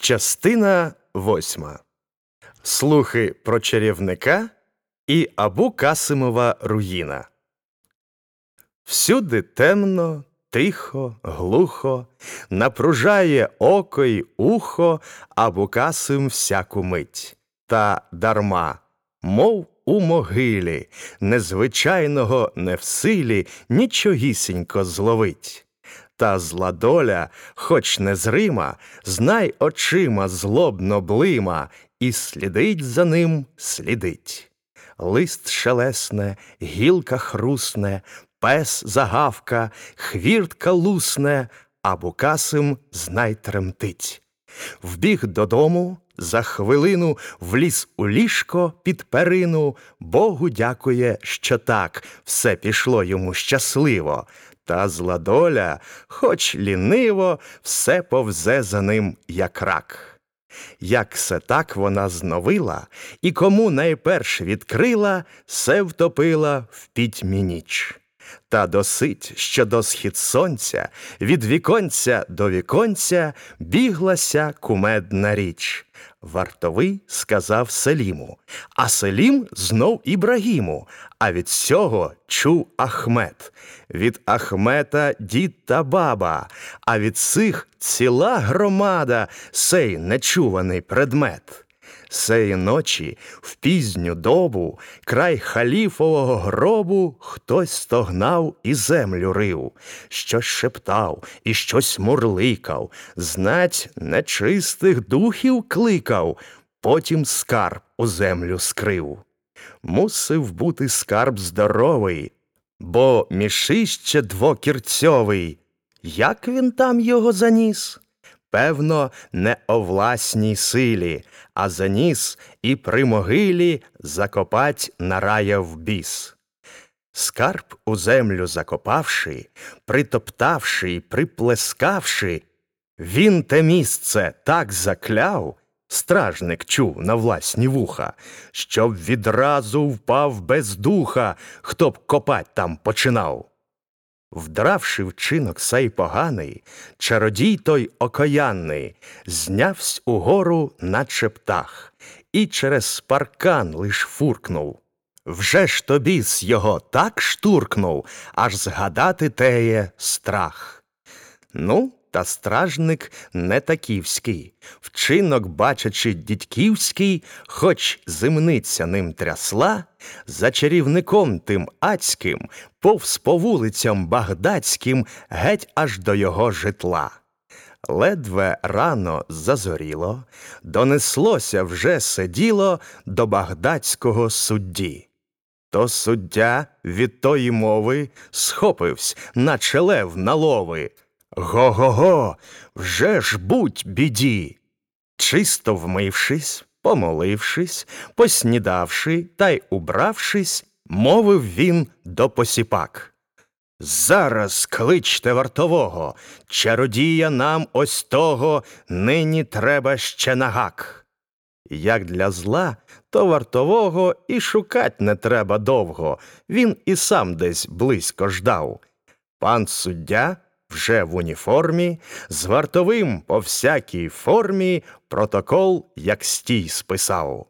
Частина восьма. Слухи про чарівника і Абу Касимова руїна. Всюди темно, тихо, глухо, напружає око й ухо Абу Касим всяку мить. Та дарма, мов у могилі, незвичайного не в силі нічогісінько зловить. Та зла доля, хоч незрима, знай очима злобно блима, і слідить за ним, слідить. Лист шелесне, гілка хрусне, пес загавка, хвіртка лусне, а Букасим знай тремтить. Вбіг додому, за хвилину вліз у ліжко під перину, Богу дякує, що так все пішло йому щасливо. Та зла доля, хоч ліниво, все повзе за ним, як рак. Як се так вона зновила, і кому найперш відкрила, се втопила в пітьмі ніч. Та досить, що до схід сонця, від віконця до віконця біглася кумедна річ. Вартовий сказав Селіму, а Селім знов Ібрагіму, а від цього чув Ахмет. Від Ахмета дід та баба, а від цих ціла громада, сей нечуваний предмет. Сеї ночі в пізню добу край халіфового гробу хтось стогнав і землю рив, щось шептав і щось мурликав, знать, нечистих духів кликав, потім скарб у землю скрив. Мусив бути скарб здоровий, бо мішище двокірцьовий. Як він там його заніс? Певно, не о власній силі, а заніс і при могилі закопать нараяв біс. Скарб у землю закопавши, притоптавши й приплескавши, він те місце так закляв, стражник чув на власні вуха, щоб відразу впав без духа, хто б копать там починав. Вдравши вчинок сей поганий, чародій той окоянний, знявсь угору, наче птах, і через паркан лиш фуркнув. Вже ж тобі з його так штуркнув, аж згадати теє страх. Ну, та стражник не таківський, вчинок, бачачи дідьківський, хоч земниця ним трясла, за чарівником тим ацьким, повз по вулицям багдадським, геть аж до його житла. Ледве рано зазоріло, донеслося вже сиділо до багдадського судді. То суддя від тої мови схопивсь, наче лев на лови. Го-го-го, вже ж будь біді. Чисто вмившись, помолившись, поснідавши та й убравшись, мовив він до посіпак. Зараз кличте вартового, чародія нам ось того нині треба ще на гак. Як для зла, то вартового і шукать не треба довго, він і сам десь близько ждав. Пан суддя вже в уніформі, з вартовим по всякій формі протокол, як стій списав.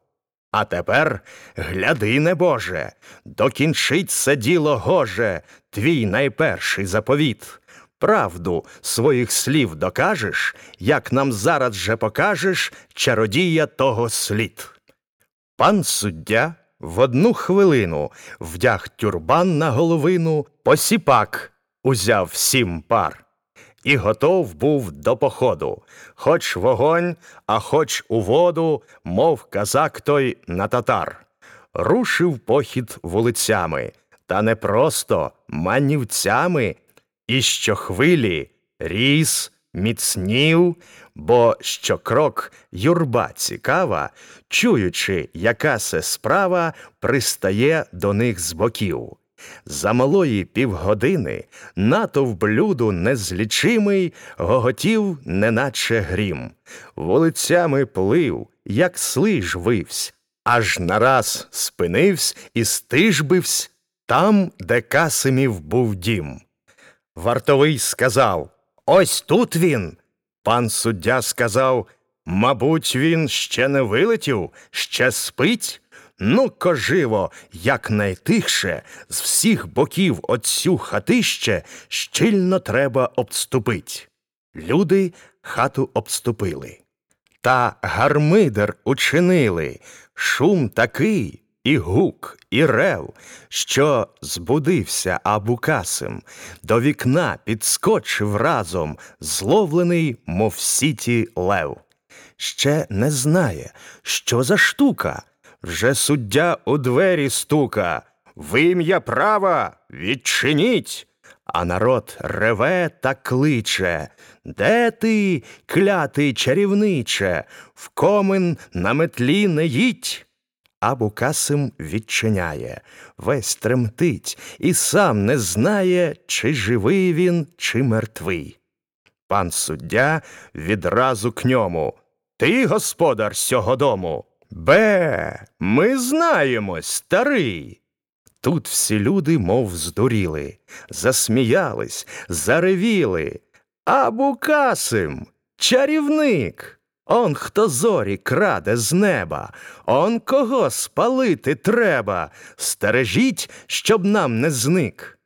А тепер, гляди, небоже, докінчить це діло гоже, твій найперший заповіт. Правду своїх слів докажеш, як нам зараз же покажеш чародія того слід. Пан суддя в одну хвилину вдяг тюрбан на головину, посіпак узяв сім пар і готов був до походу, хоч вогонь, а хоч у воду, мов казак той на татар. Рушив похід вулицями, та не просто манівцями, і щохвилі ріс, міцнів, бо щокрок юрба цікава, чуючи, яка се справа пристає до них з боків. За малої півгодини натовп блюду незлічимий гоготів, неначе грім, вулицями плив, як слиж вивсь, аж нараз спинивсь і стижбивсь там, де Касимів був дім. Вартовий сказав Ось тут він. Пан суддя сказав Мабуть, він ще не вилетів, ще спить. Ну, коживо, як найтихше, з всіх боків оцю хатище щільно треба обступить. Люди хату обступили. Та гармидер учинили, шум такий, і гук, і рев, що збудився Абукасим, до вікна підскочив разом, зловлений, мов сіті лев. Ще не знає, що за штука. Вже суддя у двері стука. В ім'я права відчиніть. А народ реве та кличе. Де ти, клятий чарівниче, в комин на метлі не їдь. А Букасим відчиняє, весь тремтить і сам не знає, чи живий він, чи мертвий. Пан суддя відразу к ньому. Ти господар сього дому? Бе, ми знаємо, старий. Тут всі люди, мов здуріли, засміялись, заревіли. А Букасим, чарівник. Он хто зорі краде з неба, он кого спалити треба. Стережіть, щоб нам не зник.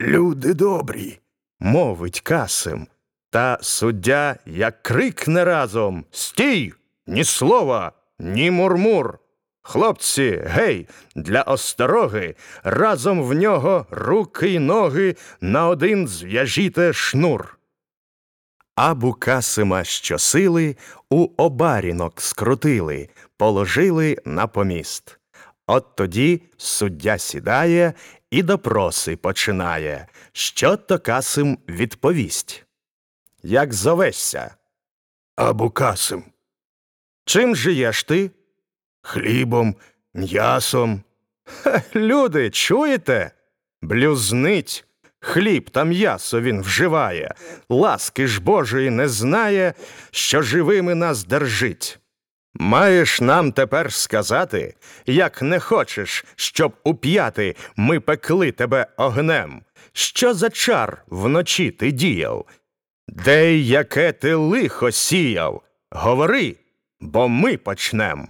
Люди добрі, мовить Касим. Та суддя як крикне разом Стій! Ні слова, ні мурмур. Хлопці, гей, для остороги, разом в нього руки й ноги на один зв'яжіте шнур. Абу Касима щосили у обарінок скрутили, положили на поміст. От тоді суддя сідає і допроси починає, що то Касим відповість. Як зовешся? Абу Касим. Чим жиєш ти? Хлібом, м'ясом. Хе, люди, чуєте? Блюзнить. Хліб та м'ясо він вживає, ласки ж Божої не знає, що живими нас держить. Маєш нам тепер сказати, як не хочеш, щоб уп'яти ми пекли тебе огнем, що за чар вночі ти діяв? Де яке ти лихо сіяв? Говори, бо ми почнем.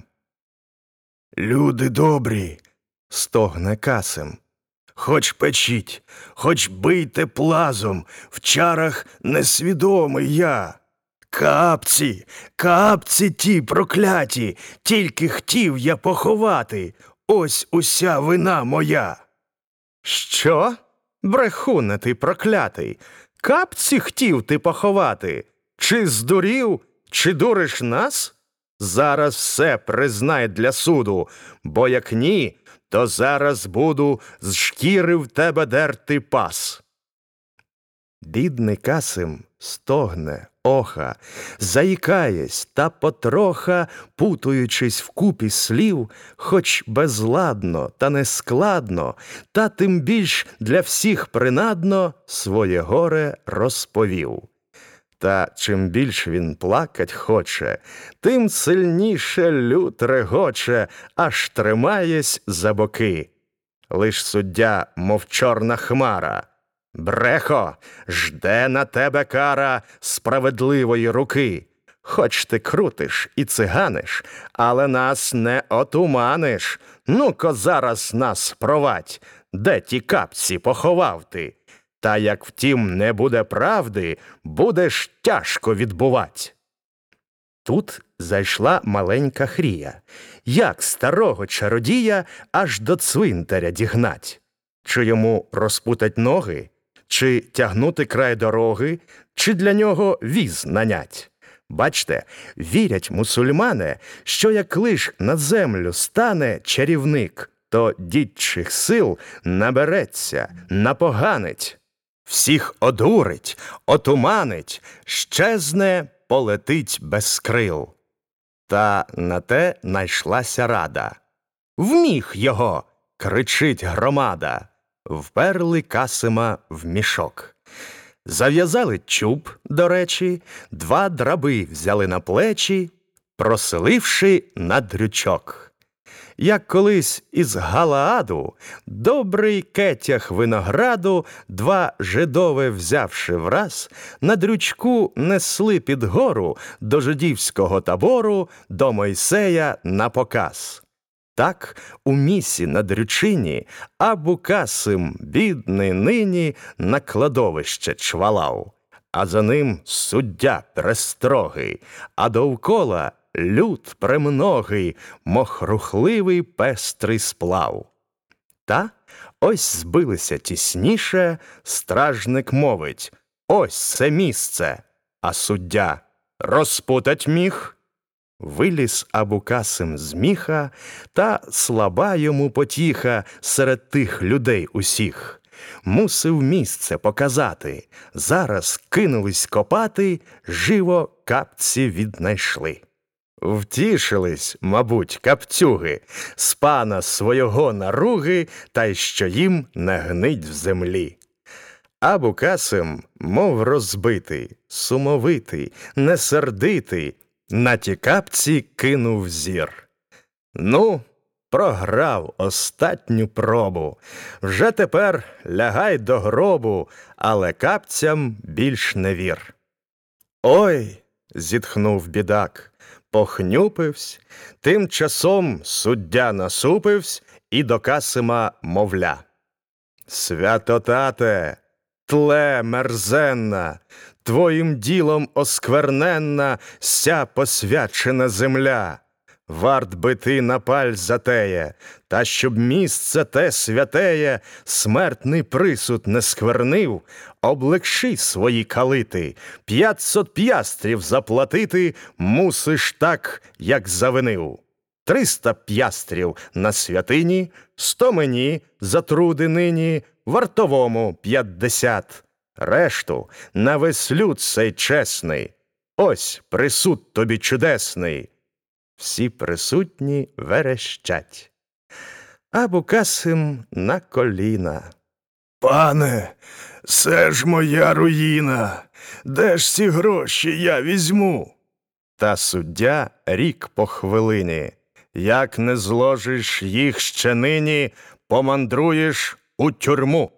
Люди добрі, стогне касим. Хоч печіть, хоч бийте плазом, в чарах несвідомий я. Капці, капці ті прокляті, тільки хотів я поховати. Ось уся вина моя. Що? Брехуне ти проклятий. Капці хотів ти поховати. Чи здурів, чи дуриш нас? Зараз все признай для суду, бо як ні, то зараз буду з шкіри в тебе дерти пас. Бідний Касим стогне, оха, заїкаєсь та потроха, путуючись в купі слів, хоч безладно та нескладно, та тим більш для всіх принадно своє горе розповів. Та чим більш він плакать хоче, тим сильніше лют регоче, аж тримаєсь за боки. Лиш суддя, мов чорна хмара. Брехо, жде на тебе кара справедливої руки. Хоч ти крутиш і циганиш, але нас не отуманиш. Ну-ко зараз нас провадь, де ті капці поховав ти. Та як втім не буде правди, будеш тяжко відбувать. Тут зайшла маленька Хрія. Як старого чародія аж до цвинтаря дігнать? Чи йому розпутать ноги, чи тягнути край дороги, чи для нього віз нанять? Бачте, вірять мусульмани, що як лиш на землю стане чарівник, то дідчих сил набереться, напоганить. Всіх одурить, отуманить, щезне, полетить без крил. Та на те найшлася рада. Вміг його. кричить громада. Вперли Касима в мішок. Зав'язали чуб, до речі, два драби взяли на плечі, проселивши на дрючок. Як колись із Галааду, добрий кетях винограду, два жидове взявши враз, на дрючку несли під гору до жидівського табору, до Мойсея на показ. Так у місі на дрючині Абу Касим, бідний нині, на кладовище чвалав, а за ним суддя престрогий, а довкола люд премногий, мохрухливий пестрий сплав. Та ось збилися тісніше, стражник мовить Ось це місце, а суддя розпутать міг. Виліз Абукасим з міха, та слаба йому потіха серед тих людей усіх. Мусив місце показати. Зараз кинулись копати, живо капці віднайшли. Втішились, мабуть, каптюги, з пана свого наруги, та й що їм не гнить в землі. Абукасим, мов розбитий, сумовитий, несердитий, на ті капці кинув зір. Ну, програв остатню пробу. Вже тепер лягай до гробу, але капцям більш не вір. Ой, зітхнув бідак, похнюпивсь, тим часом суддя насупивсь і до Касима мовля. Святотате, тле мерзенна, твоїм ділом оскверненна ся посвячена земля. Варт би ти на паль затеє, та щоб місце те святеє, смертний присуд не сквернив, облегши свої калити, п'ятсот п'ястрів заплатити мусиш так, як завинив. Триста п'ястрів на святині, сто мені за труди нині, вартовому п'ятдесят. Решту на весь люд цей чесний. Ось присуд тобі чудесний. Всі присутні верещать. Абу Касим на коліна. Пане, це ж моя руїна. Де ж ці гроші я візьму? Та суддя рік по хвилині. Як не зложиш їх ще нині, помандруєш у тюрму.